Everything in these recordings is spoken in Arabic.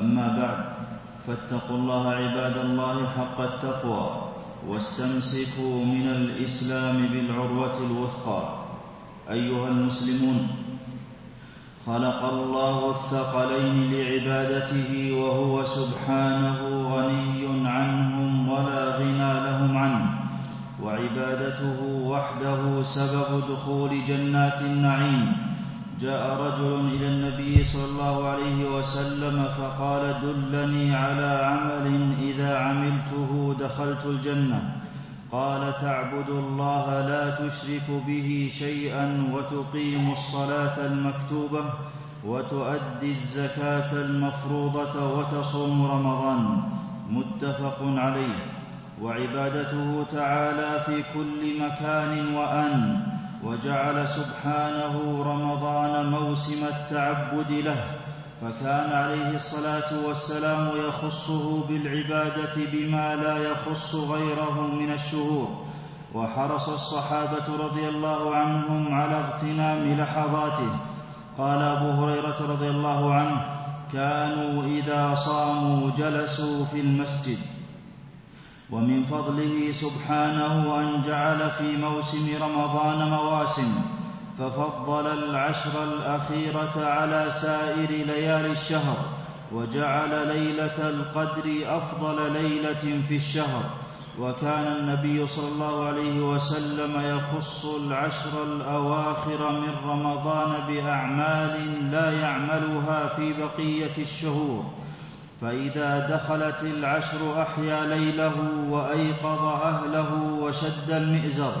أما بعد فاتقوا الله عباد الله حق التقوى واستمسكوا من الإسلام بالعروة الوثقى. أيها المسلمون خلق الله الثقلين لعبادته وهو سبحانه غني عنهم ولا غنى لهم عنه وعبادته وحده سبب دخول جنات النعيم. جاء رجل إلى النبي صلى الله عليه وسلم فقال دلني على عمل إذا عملته دخلت الجنة. قال تعبد الله لا تشرك به شيئا وتقيم الصلاة المكتوبة وتؤدي الزكاة المفروضة وتصوم رمضان. متفق عليه. وعبادته تعالى في كل مكان وأن وجعل سبحانه رمضان موسم التعبد له فكان عليه الصلاة والسلام يخصه بالعبادة بما لا يخص غيره من الشهور. وحرص الصحابة رضي الله عنهم على اغتنام لحظاته. قال أبو هريرة رضي الله عنه كانوا إذا صاموا جلسوا في المسجد. ومن فضله سبحانه أن جعل في موسم رمضان مواسم ففضل العشر الأخيرة على سائر ليالي الشهر وجعل ليلة القدر أفضل ليلة في الشهر وكان النبي صلى الله عليه وسلم يخص العشر الأواخر من رمضان بأعمال لا يعملها في بقية الشهور فإذا دخلت العشر أحيا ليله وأيقظ أهله وشد المئزر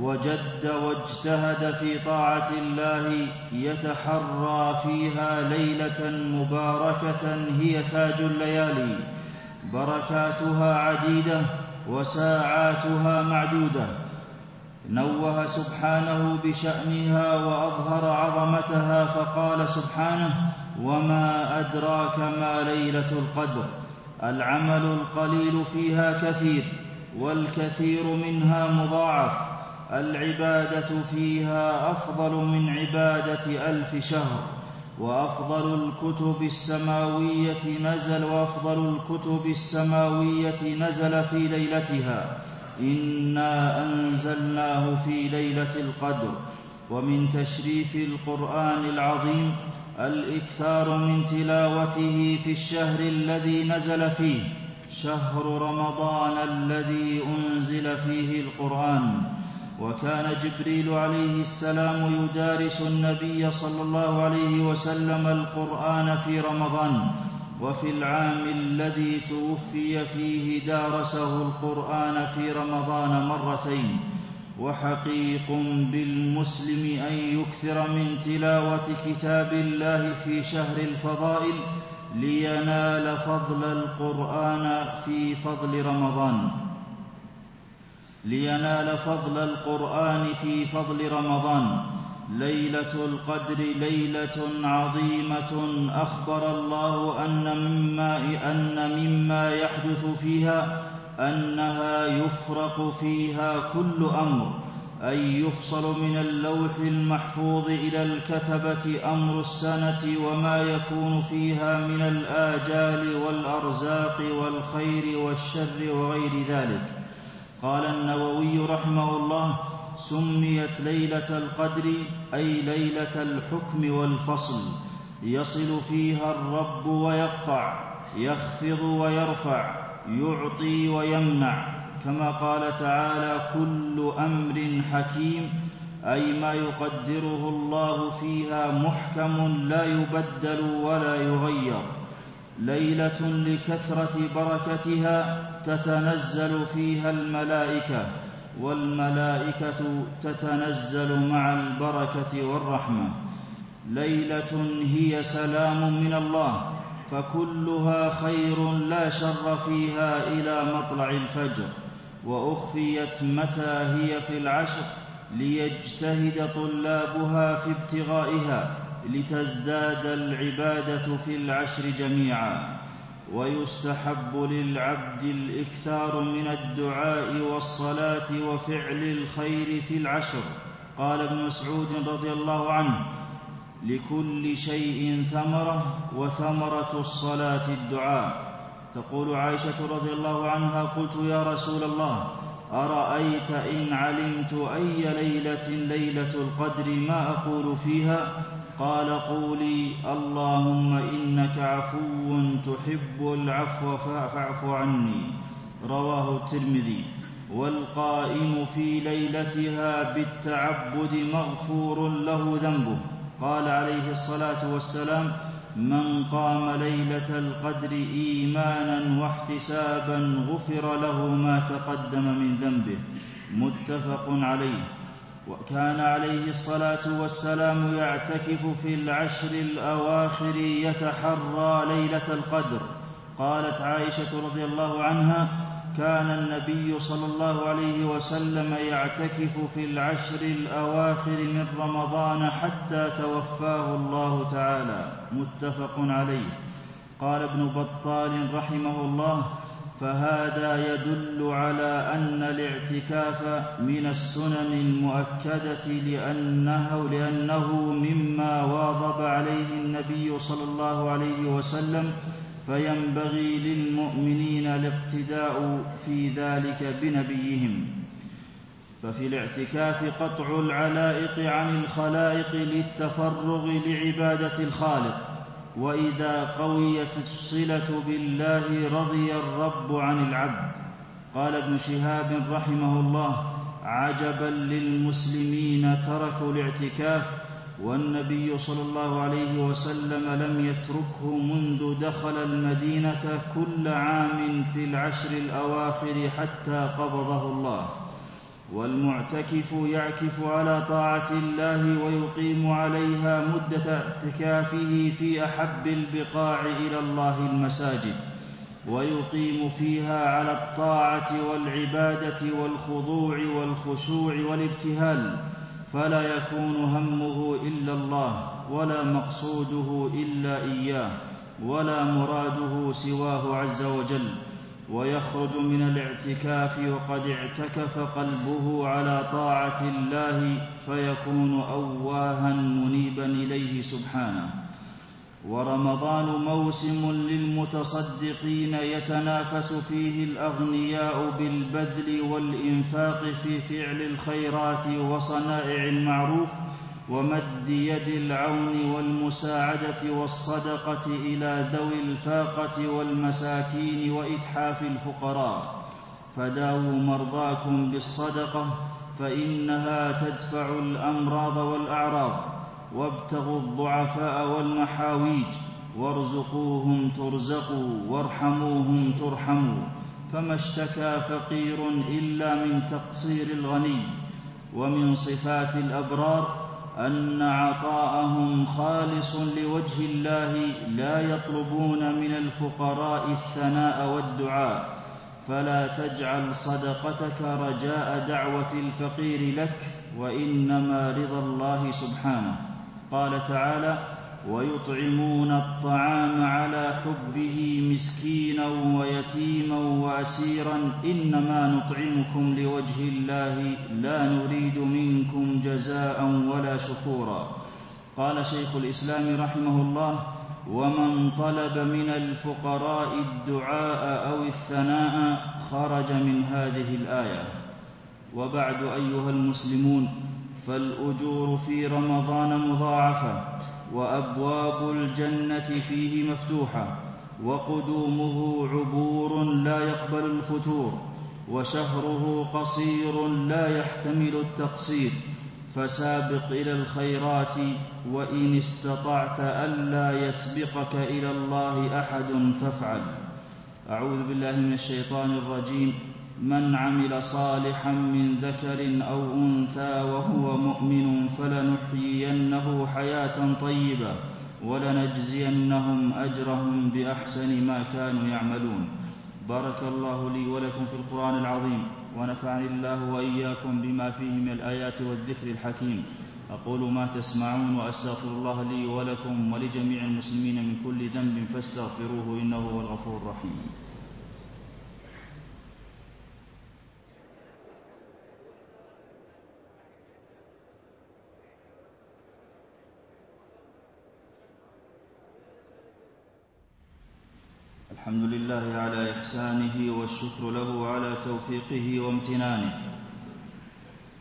وجد واجتهد في طاعة الله يتحرى فيها ليلة مباركة هي تاج الليالي. بركاتها عديدة وساعاتها معدودة. نوه سبحانه بشأنها وأظهر عظمتها فقال سبحانه وما أدراك ما ليلة القدر العمل القليل فيها كثير والكثير منها مضاعف العبادة فيها أفضل من عبادة ألف شهر وأفضل الكتب السماوية نزل وأفضل الكتب السماوية نزل في ليلتها. إنا أنزلناه في ليلة القدر ومن تشريف القرآن العظيم الإكثار من تلاوته في الشهر الذي نزل فيه شهر رمضان الذي أنزل فيه القرآن. وكان جبريل عليه السلام يدارس النبي صلى الله عليه وسلم القرآن في رمضان. وفي العام الذي توفي فيه دارسه القرآن في رمضان مرتين. وحقيق بالمسلم أن يكثر من تلاوة كتاب الله في شهر الفضائل لينال فضل القرآن في فضل رمضان. لينال فضل القرآن في فضل رمضان. ليلة القدر ليلة عظيمة. أخبر الله أن مما أن مما يحدث فيها أنها يفرق فيها كل أمر اي يفصل من اللوح المحفوظ إلى الكتبة أمر السنة وما يكون فيها من الآجال والأرزاق والخير والشر وغير ذلك. قال النووي رحمه الله سميت ليلة القدر أي ليلة الحكم والفصل. يصل فيها الرب ويقطع يخفض ويرفع. يعطي ويمنع. كما قال تعالى كل أمر حكيم أي ما يقدره الله فيها محكم لا يبدل ولا يغير. ليلة لكثرة بركتها تتنزل فيها الملائكة والملائكة تتنزل مع البركة والرحمة. ليلة هي سلام من الله فكلها خير لا شر فيها إلى مطلع الفجر وأخفيت متى هي في العشر ليجتهد طلابها في ابتغائها لتزداد العبادة في العشر جميعا. ويستحب للعبد الإكثار من الدعاء والصلاة وفعل الخير في العشر. قال ابن مسعود رضي الله عنه لكل شيء ثمرة وثمرة الصلاة الدعاء. تقول عائشة رضي الله عنها قلت يا رسول الله أرأيت إن علمت أي ليلة ليلة القدر ما أقول فيها؟ قال قولي اللهم إنك عفو تحب العفو فاعف عني. رواه الترمذي. والقائم في ليلتها بالتعبد مغفور له ذنبه. قال عليه الصلاة والسلام من قام ليلة القدر إيمانا واحتسابا غفر له ما تقدم من ذنبه متفق عليه. وكان عليه الصلاة والسلام يعتكف في العشر الأواخر يتحرى ليلة القدر. قالت عائشة رضي الله عنها كان النبي صلى الله عليه وسلم يعتكف في العشر الأواخر من رمضان حتى توفاه الله تعالى. متفق عليه. قال ابن بطال رحمه الله فهذا يدل على أن الاعتكاف من السنن المؤكدة لأنه لأنه مما واظب عليه النبي صلى الله عليه وسلم فينبغي للمؤمنين الاقتداء في ذلك بنبيهم ففي الاعتكاف قطع العلائق عن الخلائق للتفرغ لعبادة الخالق. وإذا قويت الصلة بالله رضي الرب عن العبد. قال ابن شهاب رحمه الله عجبا للمسلمين تركوا الاعتكاف والنبي صلى الله عليه وسلم لم يتركه منذ دخل المدينة كل عام في العشر الأواخر حتى قبضه الله. والمعتكف يعكف على طاعة الله ويقيم عليها مدة اعتكافه في أحب البقاع إلى الله المساجد ويقيم فيها على الطاعة والعبادة والخضوع والخشوع والابتهال فلا يكون همه إلا الله ولا مقصوده إلا إياه ولا مراده سواه عز وجل. ويخرج من الاعتكاف وقد اعتكف قلبه على طاعة الله فيكون أواها منيبا إليه سبحانه. ورمضان موسم للمتصدقين يتنافس فيه الأغنياء بالبذل والإنفاق في فعل الخيرات وصنائع المعروف ومد يد العون والمساعدة والصدقة إلى ذوي الفاقة والمساكين وإتحاف الفقراء. فداووا مرضاكم بالصدقة فإنها تدفع الأمراض والأعراض. وابتغوا الضعفاء والمحاويج وارزقوهم ترزقوا وارحموهم ترحموا فما اشتكى فقير إلا من تقصير الغني ومن صفات الأبرار أن عطاءهم خالص لوجه الله لا يطلبون من الفقراء الثناء والدعاء فلا تجعل صدقتك رجاء دعوة الفقير لك وإنما رضا الله سبحانه قال تعالى ويطعمون الطعام على حبه مسكينا ويتيما وأسيرا إنما نطعمكم لوجه الله لا نريد منكم جزاء ولا شكورا. قال شيخ الإسلام رحمه الله ومن طلب من الفقراء الدعاء أو الثناء خرج من هذه الآية. وبعد أيها المسلمون فالأجور في رمضان مضاعفة وأبواب الجنة فيه مفتوحة وقدومه عبور لا يقبل الفتور وشهره قصير لا يحتمل التقصير فسابق إلى الخيرات وإن استطعت ألا يسبقك إلى الله أحد فافعل. أعوذ بالله من الشيطان الرجيم. من عمل صالحا من ذكر أو أنثى وهو مؤمن فلنحيينه حياة طيبة ولنجزينهم أجرهم بأحسن ما كانوا يعملون. بارك الله لي ولكم في القرآن العظيم ونفعني الله وإياكم بما فيه من الآيات والذكر الحكيم. أقول ما تسمعون وأستغفر الله لي ولكم ولجميع المسلمين من كل ذنب فاستغفروه إنه هو الغفور الرحيم. الحمد لله على إحسانه والشكر له على توفيقه وامتنانه.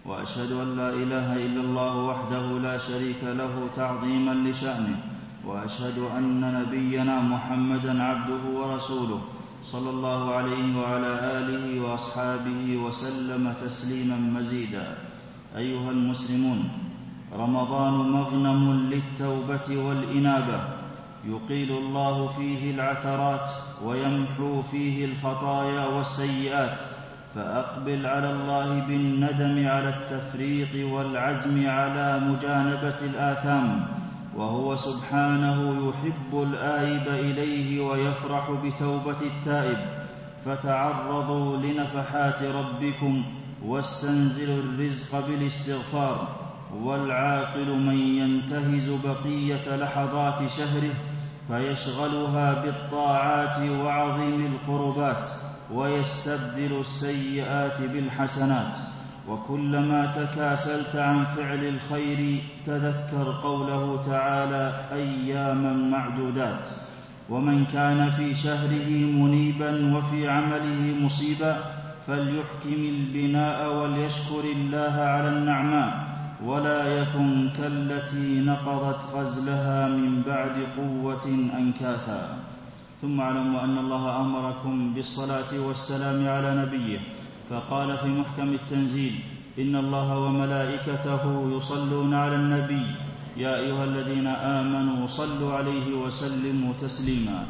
وأشهد أن لا إله إلا الله وحده لا شريك له تعظيما لشأنه. وأشهد أن نبينا محمدا عبده ورسوله صلى الله عليه وعلى آله وأصحابه وسلم تسليما مزيدا. أيها المسلمون رمضان مغنم للتوبة والإنابة. يقيل الله فيه العثرات ويمحو فيه الخطايا والسيئات فأقبل على الله بالندم على التفريط والعزم على مجانبة الآثام وهو سبحانه يحب الآيب إليه ويفرح بتوبة التائب فتعرضوا لنفحات ربكم واستنزلوا الرزق بالاستغفار والعاقل من ينتهز بقية لحظات شهره فيشغلها بالطاعات وعظيم القربات ويستبدل السيئات بالحسنات. وكلما تكاسلت عن فعل الخير تذكر قوله تعالى أياما معدودات. ومن كان في شهره منيبا وفي عمله مصيبا فليحكم البناء وليشكر الله على النعماء. ولا يكن كالتي نقضت غزلها من بعد قوة أنكاثا. ثم اعلموا أن الله أمركم بالصلاة والسلام على نبيه فقال في محكم التنزيل إن الله وملائكته يصلون على النبي. يا أيها الذين آمنوا صلوا عليه وسلموا تسليما.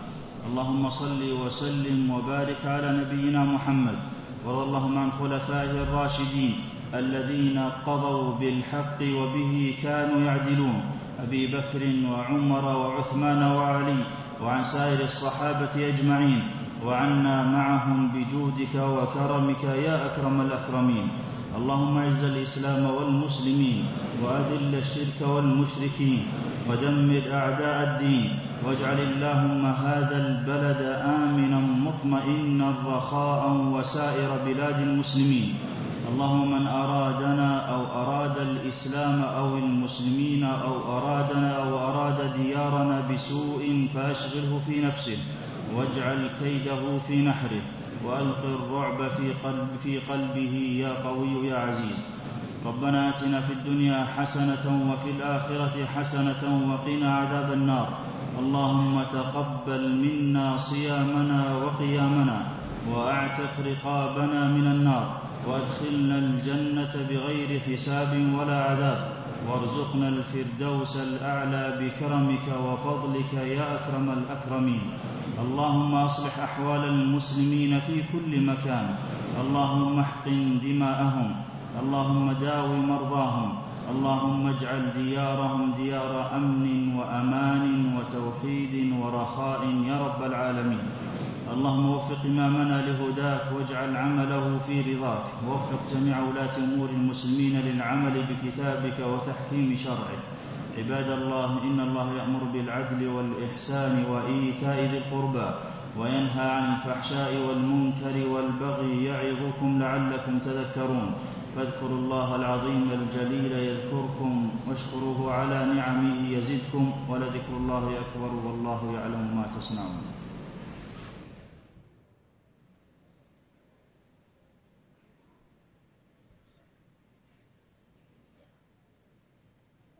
اللهم صل وسلم وبارك على نبينا محمد. وارض اللهم عن خلفائه الراشدين. الذين قضوا بالحق وبه كانوا يعدلون. أبي بكر وعمر وعثمان وعلي وعن سائر الصحابة أجمعين. وعنا معهم بجودك وكرمك يا أكرم الأكرمين. اللهم اعز الإسلام والمسلمين وأذل الشرك والمشركين ودمر أعداء الدين. واجعل اللهم هذا البلد آمنا مطمئنا رخاء وسائر بلاد المسلمين. اللهم من أرادنا أو أراد الإسلام أو المسلمين أو أرادنا أو أراد ديارنا بسوء فأشغله في نفسه واجعل كيده في نحره وألق الرعب في, قلب في قلبه يا قوي يا عزيز. ربنا آتنا في الدنيا حسنة وفي الآخرة حسنة وقنا عذاب النار. اللهم تقبل منا صيامنا وقيامنا وأعتق رقابنا من النار. وادخلنا الجنة بغير حساب ولا عذاب. وارزقنا الفردوس الأعلى بكرمك وفضلك يا أكرم الأكرمين. اللهم أصلح أحوال المسلمين في كل مكان. اللهم احقن دماءهم. اللهم داو مرضاهم. اللهم اجعل ديارهم ديار أمن وأمان وتوحيد ورخاء يا رب العالمين. اللهم وفق إمامنا لهداك واجعل عمله في رضاك. ووفق جميع ولاة أمور المسلمين للعمل بكتابك وتحكيم شرعك. عباد الله إن الله يأمر بالعدل والإحسان وإيتاء ذي القربى وينهى عن الفحشاء والمنكر والبغي يعظكم لعلكم تذكرون. فاذكروا الله العظيم الجليل يذكركم واشكروه على نعمه يزدكم ولذكر الله أكبر والله يعلم ما تصنعون.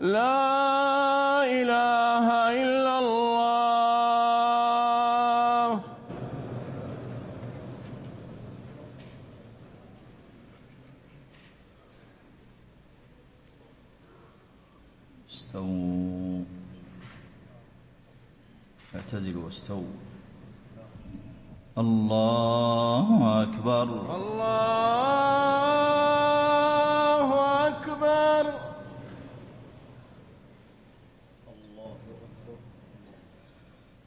لا إله إلا الله. استووا. اعتدلوا واستووا. الله أكبر. الله أكبر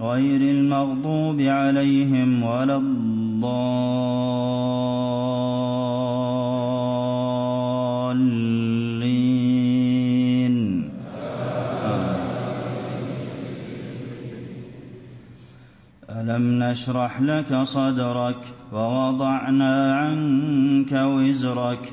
غير المغضوب عليهم ولا الضالين. ألم نشرح لك صدرك ووضعنا عنك وزرك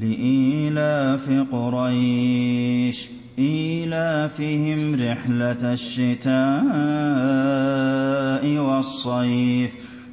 لإيلاف قريش إيلافهم رحلة الشتاء والصيف.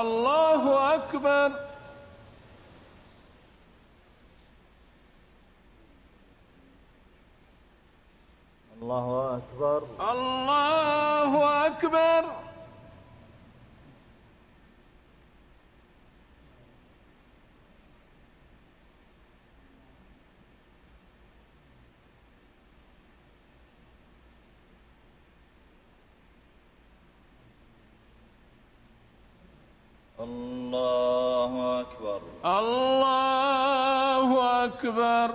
الله أكبر الله أكبر الله أكبر الله أكبر الله أكبر الله أكبر